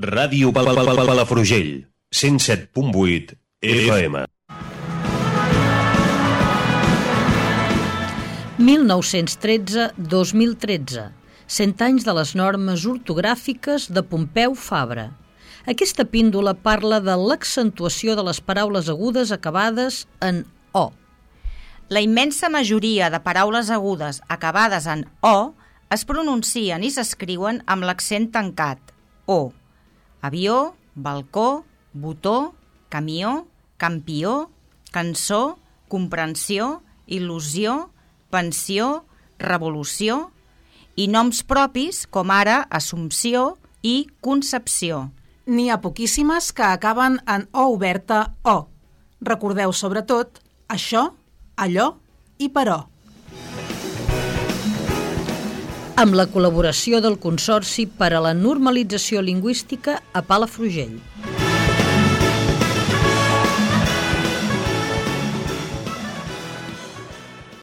Ràdio Pal Pal Pal Palafrugell, 107.8 FM. 1913-2013, cent anys de les normes ortogràfiques de Pompeu Fabra. Aquesta píndola parla de l'accentuació de les paraules agudes acabades en O. La immensa majoria de paraules agudes acabades en O es pronuncien i s'escriuen amb l'accent tancat, O. Avió, balcó, botó, camió, campió, cançó, comprensió, il·lusió, pensió, revolució i noms propis com ara Assumpció i Concepció. N'hi ha poquíssimes que acaben en O oberta O. Recordeu sobretot això, allò i però. Amb la col·laboració del Consorci per a la Normalització Lingüística a Palafrugell.